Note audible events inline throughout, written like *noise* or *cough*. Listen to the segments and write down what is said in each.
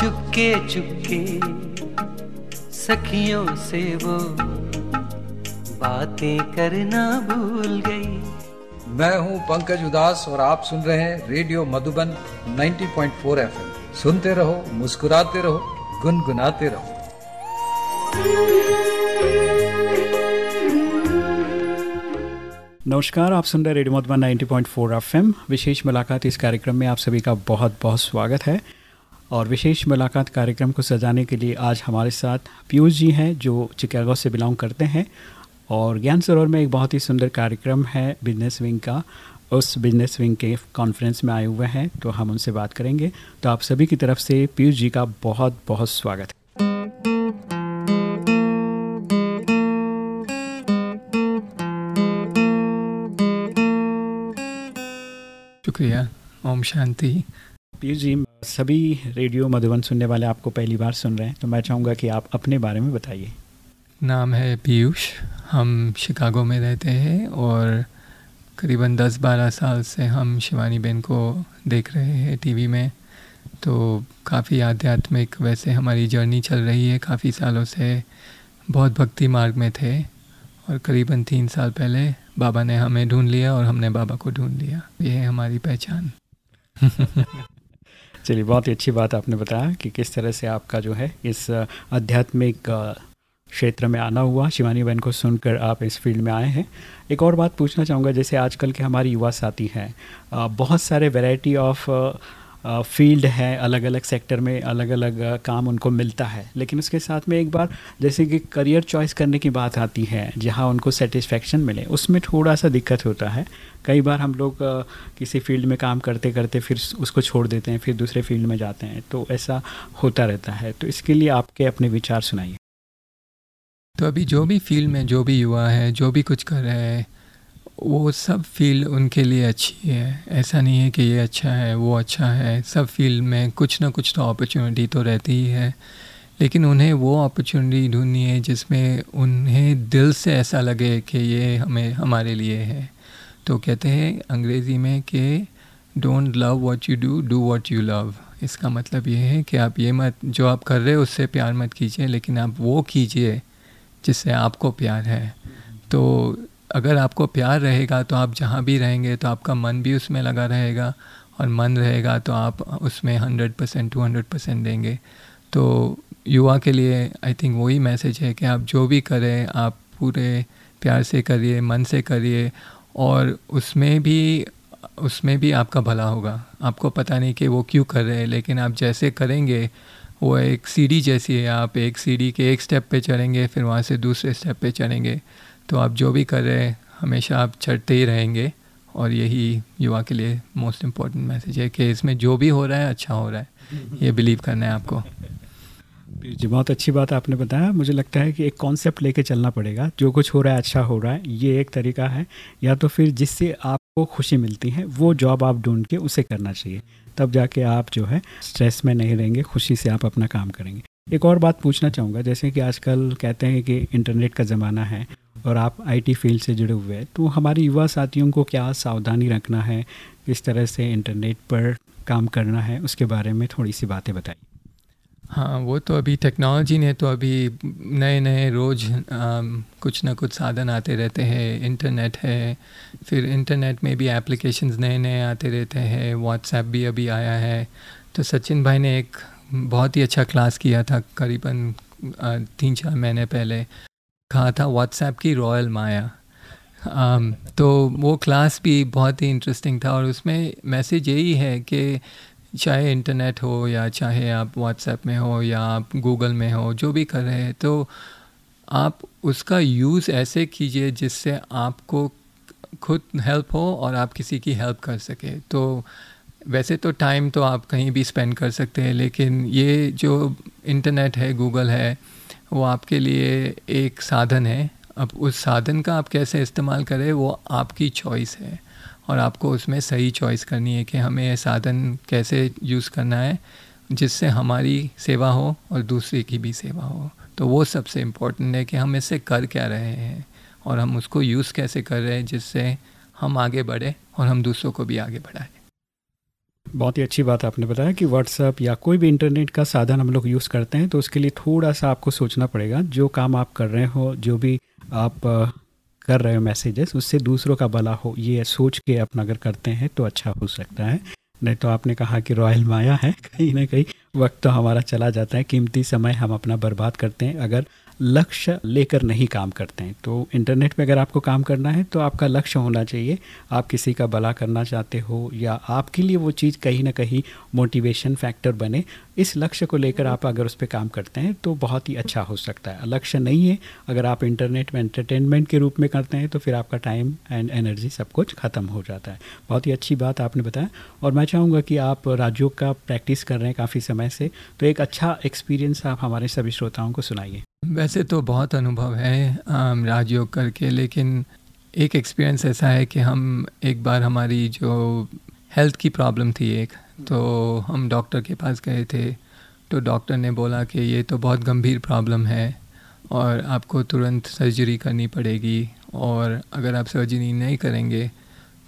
चुपके चुपके सखियों से वो बातें करना भूल गई। मैं हूँ पंकज उदास और आप सुन रहे हैं रेडियो मधुबन 90.4 एफएम। सुनते रहो मुस्कुराते रहो गुनगुनाते रहो। नमस्कार आप सुन रहे रेडियो मधुबन 90.4 एफएम। विशेष मुलाकात इस कार्यक्रम में आप सभी का बहुत बहुत स्वागत है। और विशेष मुलाकात कार्यक्रम को सजाने के लिए आज हमारे साथ पीयूष जी हैं, जो चिकागो से बिलोंग करते हैं। और ज्ञान सरोवर में एक बहुत ही सुंदर कार्यक्रम है बिज़नेस विंग का। उस बिज़नेस विंग के कॉन्फ्रेंस में आए हुए हैं तो हम उनसे बात करेंगे। तो आप सभी की तरफ़ से पीयूष जी का बहुत बहुत स्वागत। है शुक्रिया, ओम शांति। पीयूष जी सभी रेडियो मधुबन सुनने वाले आपको पहली बार सुन रहे हैं तो मैं चाहूँगा कि आप अपने बारे में बताइए। नाम है पीयूष। हम शिकागो में रहते हैं और करीबन 10-12 साल से हम शिवानी बेन को देख रहे हैं टीवी में। तो काफ़ी आध्यात्मिक वैसे हमारी जर्नी चल रही है काफ़ी सालों से। बहुत भक्ति मार्ग में थे और करीबन तीन साल पहले बाबा ने हमें ढूंढ लिया और हमने बाबा को ढूंढ लिया। ये है हमारी पहचान। *laughs* चलिए, बहुत ही अच्छी बात आपने बताया कि किस तरह से आपका जो है इस आध्यात्मिक क्षेत्र में आना हुआ। शिवानी बहन को सुनकर आप इस फ़ील्ड में आए हैं। एक और बात पूछना चाहूँगा, जैसे आजकल के हमारे युवा साथी हैं बहुत सारे वैरायटी ऑफ़ फ़ील्ड है अलग अलग सेक्टर में अलग अलग काम उनको मिलता है। लेकिन उसके साथ में एक बार जैसे कि करियर चॉइस करने की बात आती है, जहाँ उनको सेटिस्फेक्शन मिले, उसमें थोड़ा सा दिक्कत होता है। कई बार हम लोग किसी फ़ील्ड में काम करते करते फिर उसको छोड़ देते हैं, फिर दूसरे फ़ील्ड में जाते हैं तो ऐसा होता रहता है। तो इसके लिए आपके अपने विचार सुनाइए। तो अभी जो भी फ़ील्ड में जो भी युवा है, जो भी कुछ कर रहे हैं वो सब फ़ील्ड उनके लिए अच्छी है। ऐसा नहीं है कि ये अच्छा है, वो अच्छा है। सब फ़ील्ड में कुछ ना कुछ तो अपॉर्चुनिटी तो रहती ही है। लेकिन उन्हें वो अपॉर्चुनिटी ढूंढनी है जिसमें उन्हें दिल से ऐसा लगे कि ये हमें, हमारे लिए है। तो कहते हैं अंग्रेज़ी में कि don't love what you do do what you love इसका मतलब ये है कि आप ये मत, जो आप कर रहे हो उससे प्यार मत कीजिए, लेकिन आप वो कीजिए जिससे आपको प्यार है। तो अगर आपको प्यार रहेगा तो आप जहाँ भी रहेंगे तो आपका मन भी उसमें लगा रहेगा और मन रहेगा तो आप उसमें hundred percent two hundred percent देंगे। तो युवा के लिए आई थिंक वही मैसेज है कि आप जो भी करें, आप पूरे प्यार से करिए, मन से करिए और उसमें भी उसमें भी आपका भला होगा। आपको पता नहीं कि वो क्यों कर रहे हैं, लेकिन आप जैसे करेंगे, वो एक सीढ़ी जैसी है। आप एक सीढ़ी के एक स्टेप पे चढ़ेंगे, फिर वहाँ से दूसरे स्टेप पे चढ़ेंगे। तो आप जो भी कर रहे हैं, हमेशा आप चढ़ते ही रहेंगे और यही युवा के लिए मोस्ट इंपॉर्टेंट मैसेज है कि इसमें जो भी हो रहा है अच्छा हो रहा है। ये बिलीव करना है आपको। जी, बहुत अच्छी बात आपने बताया। मुझे लगता है कि एक कॉन्सेप्ट लेके चलना पड़ेगा। जो कुछ हो रहा है अच्छा हो रहा है, ये एक तरीका है। या तो फिर जिससे आपको खुशी मिलती है, वो जॉब आप ढूंढ के उसे करना चाहिए। तब जाके आप जो है स्ट्रेस में नहीं रहेंगे, खुशी से आप अपना काम करेंगे। एक और बात पूछना चाहूँगा। जैसे कि आजकल कहते हैं कि इंटरनेट का ज़माना है और आप आईटी फ़ील्ड से जुड़े हुए हैं तो हमारे युवा साथियों को क्या सावधानी रखना है? किस तरह से इंटरनेट पर काम करना है? उसके बारे में थोड़ी सी बातें बताइए। हाँ वो तो अभी टेक्नोलॉजी ने तो अभी नए नए रोज़ कुछ ना कुछ साधन आते रहते हैं। इंटरनेट है, फिर इंटरनेट में भी एप्लीकेशंस नए नए आते रहते हैं। व्हाट्सएप भी अभी आया है। तो सचिन भाई ने एक बहुत ही अच्छा क्लास किया था करीबन तीन चार महीने पहले। कहा था व्हाट्सएप की रॉयल माया um, तो वो क्लास भी बहुत ही इंटरेस्टिंग था और उसमें मैसेज यही है कि चाहे इंटरनेट हो या चाहे आप व्हाट्सएप में हो या आप गूगल में हो जो भी कर रहे हैं तो आप उसका यूज़ ऐसे कीजिए जिससे आपको खुद हेल्प हो और आप किसी की हेल्प कर सके। तो वैसे तो टाइम तो आप कहीं भी स्पेंड कर सकते हैं, लेकिन ये जो इंटरनेट है गूगल है, वो आपके लिए एक साधन है। अब उस साधन का आप कैसे इस्तेमाल करें, वो आपकी चॉइस है और आपको उसमें सही चॉइस करनी है कि हमें यह साधन कैसे यूज़ करना है, जिससे हमारी सेवा हो और दूसरे की भी सेवा हो। तो वो सबसे इम्पोर्टेंट है कि हम इससे कर क्या रहे हैं और हम उसको यूज़ कैसे कर रहे हैं, जिससे हम आगे बढ़े और हम दूसरों को भी आगे बढ़ाएँ। बहुत ही अच्छी बात आपने बताया कि व्हाट्सअप या कोई भी इंटरनेट का साधन हम लोग यूज़ करते हैं तो उसके लिए थोड़ा सा आपको सोचना पड़ेगा, जो काम आप कर रहे हो, जो भी आप कर रहे हो मैसेजेस उससे दूसरों का भला हो, ये सोच के अपना अगर करते हैं तो अच्छा हो सकता है। नहीं तो आपने कहा कि रॉयल माया है, *laughs* कहीं ना कहीं वक्त तो हमारा चला जाता है, कीमती समय हम अपना बर्बाद करते हैं। अगर लक्ष्य लेकर नहीं काम करते हैं। तो इंटरनेट पे अगर आपको काम करना है तो आपका लक्ष्य होना चाहिए। आप किसी का भला करना चाहते हो या आपके लिए वो चीज़ कहीं ना कहीं मोटिवेशन फैक्टर बने इस लक्ष्य को लेकर आप अगर उस पर काम करते हैं तो बहुत ही अच्छा हो सकता है। लक्ष्य नहीं है, अगर आप इंटरनेट में एंटरटेनमेंट के रूप में करते हैं तो फिर आपका टाइम एंड एनर्जी सब कुछ ख़त्म हो जाता है। बहुत ही अच्छी बात आपने बताया। और मैं चाहूँगा कि आप राजयोग का प्रैक्टिस कर रहे हैं काफ़ी समय से तो एक अच्छा एक्सपीरियंस आप हमारे सभी श्रोताओं को सुनाइए। वैसे तो बहुत अनुभव है राजयोग करके, लेकिन एक एक्सपीरियंस ऐसा है कि हम एक बार हमारी जो हेल्थ की प्रॉब्लम थी एक तो हम डॉक्टर के पास गए थे तो डॉक्टर ने बोला कि ये तो बहुत गंभीर प्रॉब्लम है और आपको तुरंत सर्जरी करनी पड़ेगी और अगर आप सर्जरी नहीं करेंगे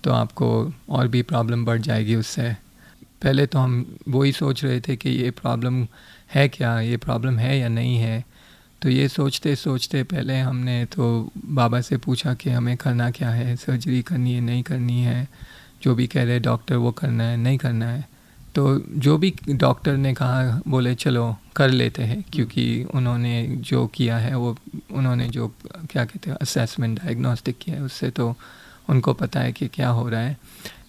तो आपको और भी प्रॉब्लम बढ़ जाएगी उससे। पहले तो हम वही सोच रहे थे कि ये प्रॉब्लम है क्या, ये प्रॉब्लम है या नहीं है? तो ये सोचते सोचते पहले हमने तो बाबा से पूछा कि हमें करना क्या है, सर्जरी करनी है, नहीं करनी है, जो भी कह रहे डॉक्टर वो करना है, नहीं करना है। तो जो भी डॉक्टर ने कहा, बोले, चलो, कर लेते हैं, क्योंकि उन्होंने जो किया है, वो उन्होंने जो, क्या कहते हैं असेसमेंट डायग्नोस्टिक किया है, उससे तो उनको पता है कि क्या हो रहा है।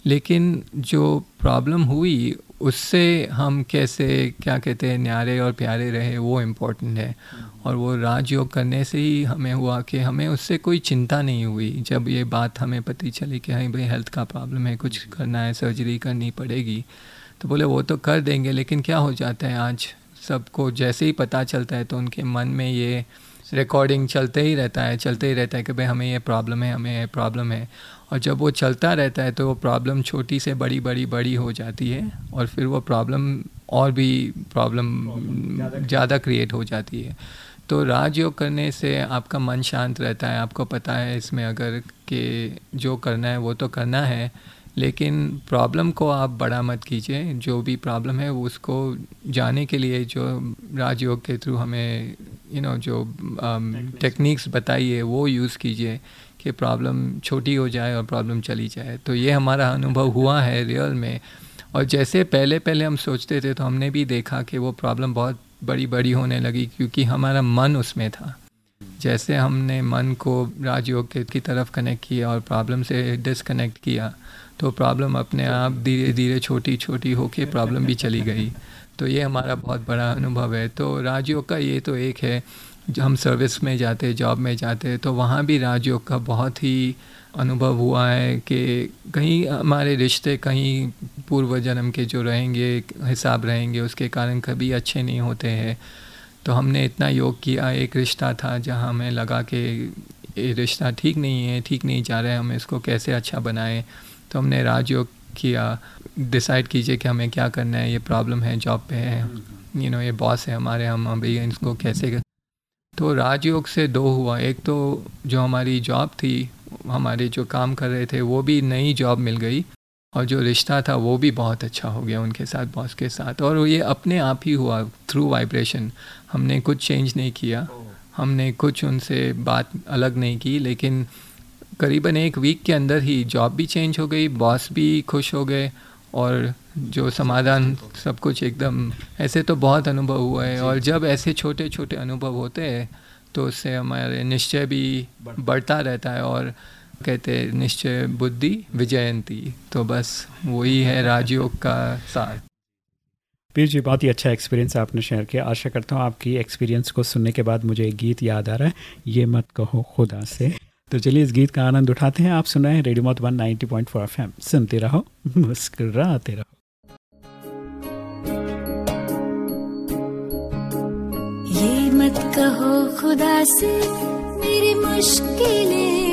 लेकिन जो प्रॉब्लम हुई, उससे हम कैसे, क्या कहते हैं, न्यारे और प्यारे रहे, वो इम्पोर्टेंट है। और वो राजयोग करने से ही हमें हुआ कि हमें उससे कोई चिंता नहीं हुई। जब ये बात हमें पता चली कि हाँ भाई हेल्थ का प्रॉब्लम है, कुछ करना है सर्जरी करनी पड़ेगी तो बोले वो तो कर देंगे लेकिन क्या हो जाता है आज? सबको जैसे ही पता चलता है तो उनके मन में ये रिकॉर्डिंग चलते ही रहता है चलते ही रहता है कि भाई हमें ये प्रॉब्लम है हमें ये प्रॉब्लम है। और जब वो चलता रहता है तो वो प्रॉब्लम छोटी से बड़ी बड़ी बड़ी हो जाती है और फिर वो प्रॉब्लम और भी प्रॉब्लम ज़्यादा क्रिएट हो जाती है। तो राजयोग करने से आपका मन शांत रहता है। आपको पता है इसमें अगर कि जो करना है वो तो करना है लेकिन प्रॉब्लम को आप बड़ा मत कीजिए। जो भी प्रॉब्लम है उसको जाने के लिए जो राजयोग के थ्रू हमें यू you नो know, जो टेक्निक्स बताई है वो यूज़ कीजिए कि प्रॉब्लम छोटी हो जाए और प्रॉब्लम चली जाए। तो ये हमारा अनुभव हुआ है रियल में। और जैसे पहले पहले हम सोचते थे तो हमने भी देखा कि वो प्रॉब्लम बहुत बड़ी बड़ी होने लगी क्योंकि हमारा मन उसमें था। जैसे हमने मन को राजयोग के की तरफ़ कनेक्ट किया और प्रॉब्लम से डिसकनेक्ट किया तो प्रॉब्लम अपने आप धीरे धीरे छोटी छोटी होके प्रॉब्लम भी चली गई। तो ये हमारा बहुत बड़ा अनुभव है। तो राजयोग का ये तो एक है जो हम सर्विस में जाते जॉब में जाते तो वहाँ भी राजयोग का बहुत ही अनुभव हुआ है कि कहीं हमारे रिश्ते कहीं पूर्व जन्म के जो रहेंगे, हिसाब रहेंगे, उसके कारण कभी अच्छे नहीं होते हैं। तो हमने इतना योग किया, एक रिश्ता था जहाँ हमें लगा कि ये रिश्ता ठीक नहीं है, ठीक नहीं जा रहा है, हम इसको कैसे अच्छा बनाएँ? तो हमने राजयोग किया। डिसाइड कीजिए कि हमें क्या करना है, ये प्रॉब्लम है जॉब पे है। यू नो ये बॉस है हमारे, हम अभी इसको कैसे कर? तो राजयोग से दो हुआ। एक तो जो हमारी जॉब थी, हमारे जो काम कर रहे थे, वो भी नई जॉब मिल गई। और जो रिश्ता था वो भी बहुत अच्छा हो गया उनके साथ, बॉस के साथ। और ये अपने आप ही हुआ थ्रू वाइब्रेशन हमने कुछ चेंज नहीं किया। हमने कुछ उनसे बात अलग नहीं की, लेकिन करीबन एक वीक के अंदर ही जॉब भी चेंज हो गई, बॉस भी खुश हो गए और जो समाधान सब कुछ एकदम, ऐसे तो बहुत अनुभव हुआ है। और जब ऐसे छोटे छोटे अनुभव होते हैं तो उससे हमारे निश्चय भी बढ़ता रहता है और कहते हैं निश्चय बुद्धि विजयंती। तो बस वही है राजयोग का साथ पीर जी बहुत ही अच्छा एक्सपीरियंस आपने शेयर किया। आशा करता हूँ आपकी एक्सपीरियंस को सुनने के बाद मुझे एक गीत याद आ रहा है। ये मत कहो खुदा से। तो चलिए इस गीत का आनंद उठाते हैं। आप सुना है रेडियो मत one ninety point four FM सुनते रहो मुस्कुराते रहो। ये मत कहो खुदा से मेरी मुश्किलें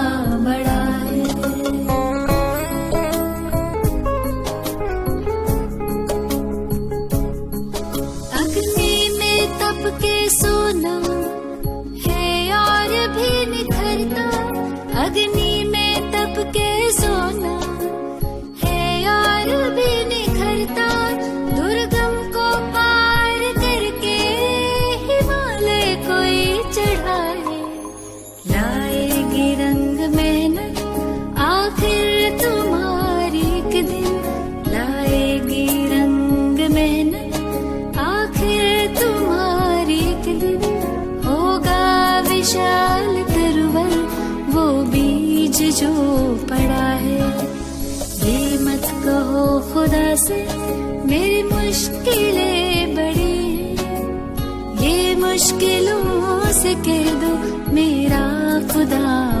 जो पड़ा है। ये मत कहो खुदा से, मेरी मुश्किलें बड़ी ये मुश्किलों से कह दो मेरा खुदा।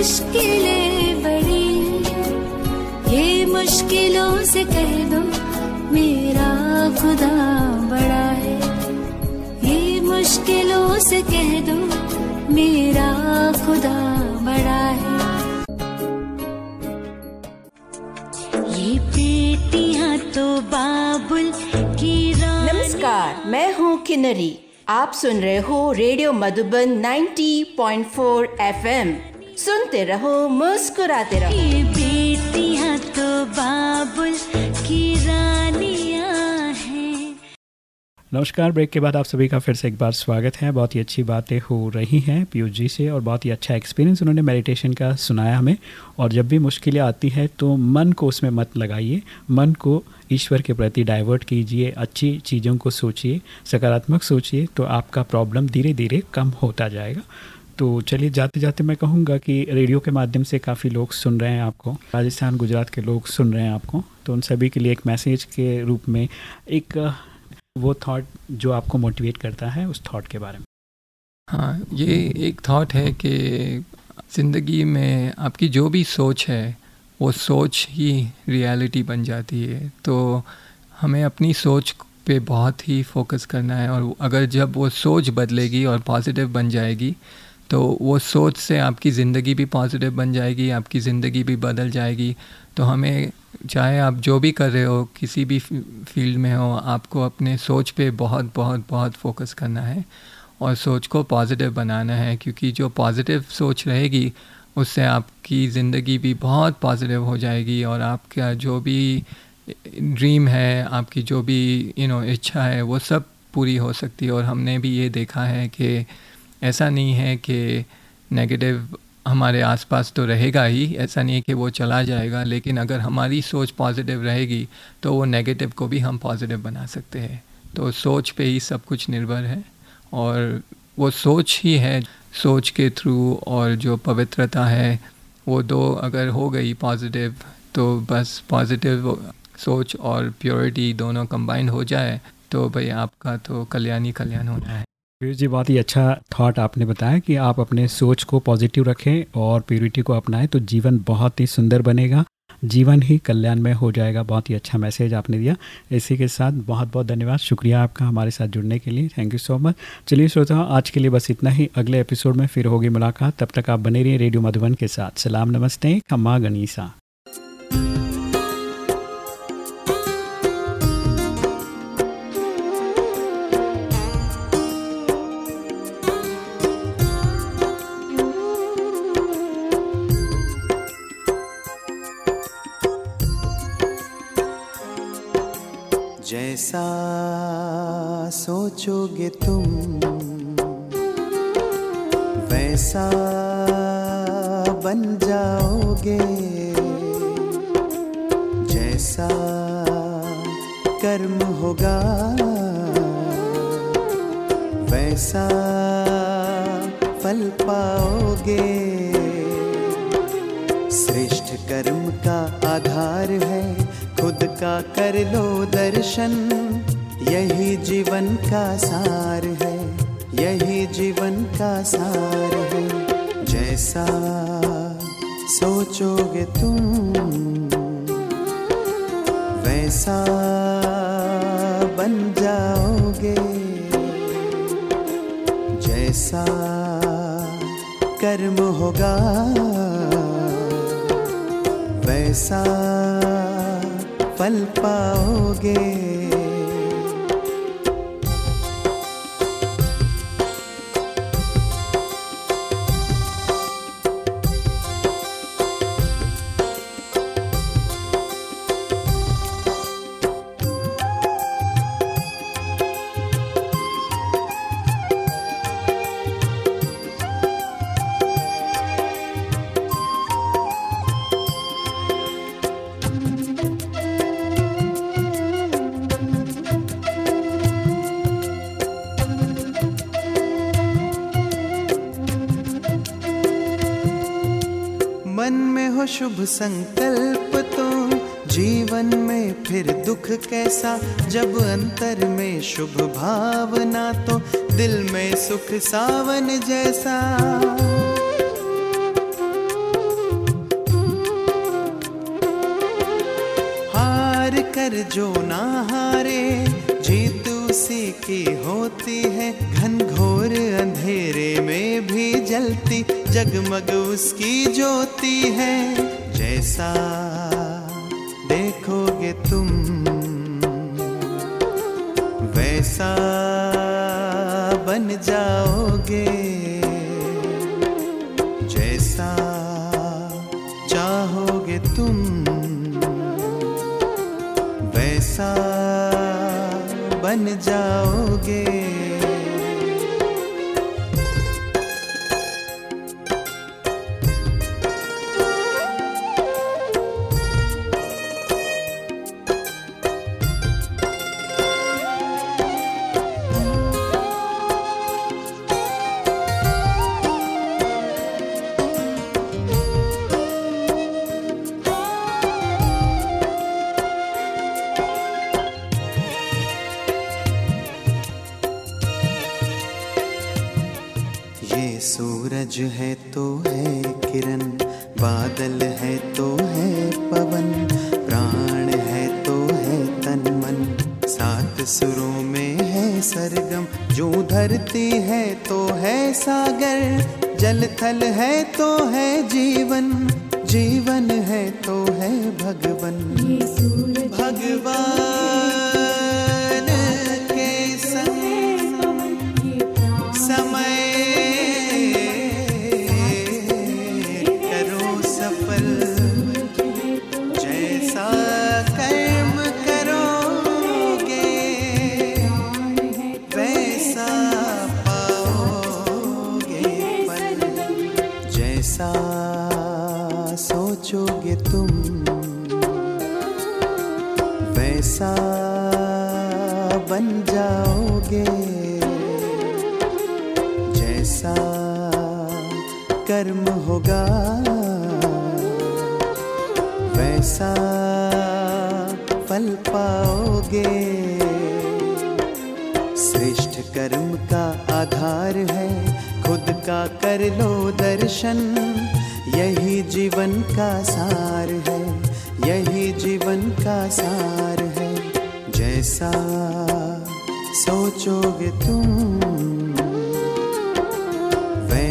मुश्किलें बड़ी। ये मुश्किलों से कह दो, मेरा खुदा बड़ा है। ये मुश्किलों से कह दो, मेरा खुदा बड़ा है। ये बेटियाँ तो बाबुल की नमस्कार, मैं हूँ किन्नरी। आप सुन रहे हो रेडियो मधुबन 90.4 एफएम। सुनते रहो, मुस्कुराते रहो। बेटियाँ तो बाबुल की नमस्कार, ब्रेक के बाद आप सभी का फिर से एक बार स्वागत है। बहुत ही अच्छी बातें हो रही हैं पीयूष जी से और बहुत ही अच्छा एक्सपीरियंस उन्होंने मेडिटेशन का सुनाया हमें। और जब भी मुश्किलें आती है तो मन को उसमें मत लगाइए। मन को ईश्वर के प्रति डाइवर्ट कीजिए, अच्छी चीज़ों को सोचिए, सकारात्मक सोचिए तो आपका प्रॉब्लम धीरे धीरे कम होता जाएगा। तो चलिए जाते जाते मैं कहूँगा कि रेडियो के माध्यम से काफ़ी लोग सुन रहे हैं आपको। राजस्थान, गुजरात के लोग सुन रहे हैं आपको। तो उन सभी के लिए एक मैसेज के रूप में एक, वो थॉट जो आपको मोटिवेट करता है, उस थॉट के बारे में। हाँ ये एक थॉट है कि ज़िंदगी में आपकी जो भी सोच है, वो सोच ही रियलिटी बन जाती है। तो हमें अपनी सोच पे बहुत ही फोकस करना है और अगर जब वो सोच बदलेगी और पॉजिटिव बन जाएगी तो वो सोच से आपकी ज़िंदगी भी पॉजिटिव बन जाएगी, आपकी ज़िंदगी भी बदल जाएगी। तो हमें, चाहे आप जो भी कर रहे हो, किसी भी फ़ील्ड में हो, आपको अपने सोच पे बहुत बहुत बहुत फोकस करना है और सोच को पॉजिटिव बनाना है, क्योंकि जो पॉजिटिव सोच रहेगी, उससे आपकी ज़िंदगी भी बहुत पॉजिटिव हो जाएगी और आपका जो भी ड्रीम है, आपकी जो भी यू नो इच्छा है, वो सब पूरी हो सकती है। और हमने भी ये देखा है कि ऐसा नहीं है कि नेगेटिव हमारे आसपास तो रहेगा ही, ऐसा नहीं है कि वो चला जाएगा, लेकिन अगर हमारी सोच पॉजिटिव रहेगी तो वो नेगेटिव को भी हम पॉजिटिव बना सकते हैं। तो सोच पे ही सब कुछ निर्भर है, और वो सोच ही है, सोच के थ्रू और जो पवित्रता है, वो दो अगर हो गई पॉजिटिव तो बस पॉजिटिव सोच और प्योरिटी दोनों कंबाइन हो जाए तो भाई आपका तो कल्याण ही कल्याण होना है। पीयूष जी, बहुत ही अच्छा थॉट आपने बताया कि आप अपने सोच को पॉजिटिव रखें और प्योरिटी को अपनाएँ तो जीवन बहुत ही सुंदर बनेगा। जीवन ही कल्याण में हो जाएगा, बहुत ही अच्छा मैसेज आपने दिया। इसी के साथ बहुत बहुत धन्यवाद। शुक्रिया आपका हमारे साथ जुड़ने के लिए। थैंक यू सो मच चलिए श्रोता आज के लिए बस इतना ही। अगले एपिसोड में फिर होगी मुलाकात। तब तक आप बने रहिए रेडियो मधुबन के साथ। सलाम, नमस्ते। खम्मा गनीसा। जैसा सोचोगे तुम? वैसा बन जाओगे। जैसा कर्म होगा, वैसा फल पाओगे। श्रेष्ठ कर्म का आधार है का कर लो दर्शन। यही जीवन का सार है। यही जीवन का सार है। जैसा सोचोगे तुम, वैसा बन जाओगे। जैसा कर्म होगा, वैसा पाओगे। शुभ संकल्प तो जीवन में फिर दुख कैसा? जब अंतर में शुभ भावना तो दिल में सुख सावन जैसा। हार कर जो ना हारे, जीत उसी की होती है। घनघोर अंधेरे में भी जलती जगमग उसकी ज्योति है। जैसा देखोगे तुम, वैसा बन जाओगे। जैसा चाहोगे तुम, वैसा बन जाओगे। जल थल है तो है जीवन जीवन है तो है भगवन। भगवान। जैसा कर्म होगा, वैसा फल पाओगे। श्रेष्ठ कर्म का आधार है, खुद का कर लो दर्शन। यही जीवन का सार है, यही जीवन का सार है। जैसा सोचोगे तुम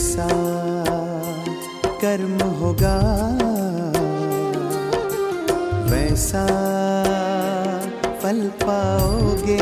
जैसा कर्म होगा वैसा फल पाओगे।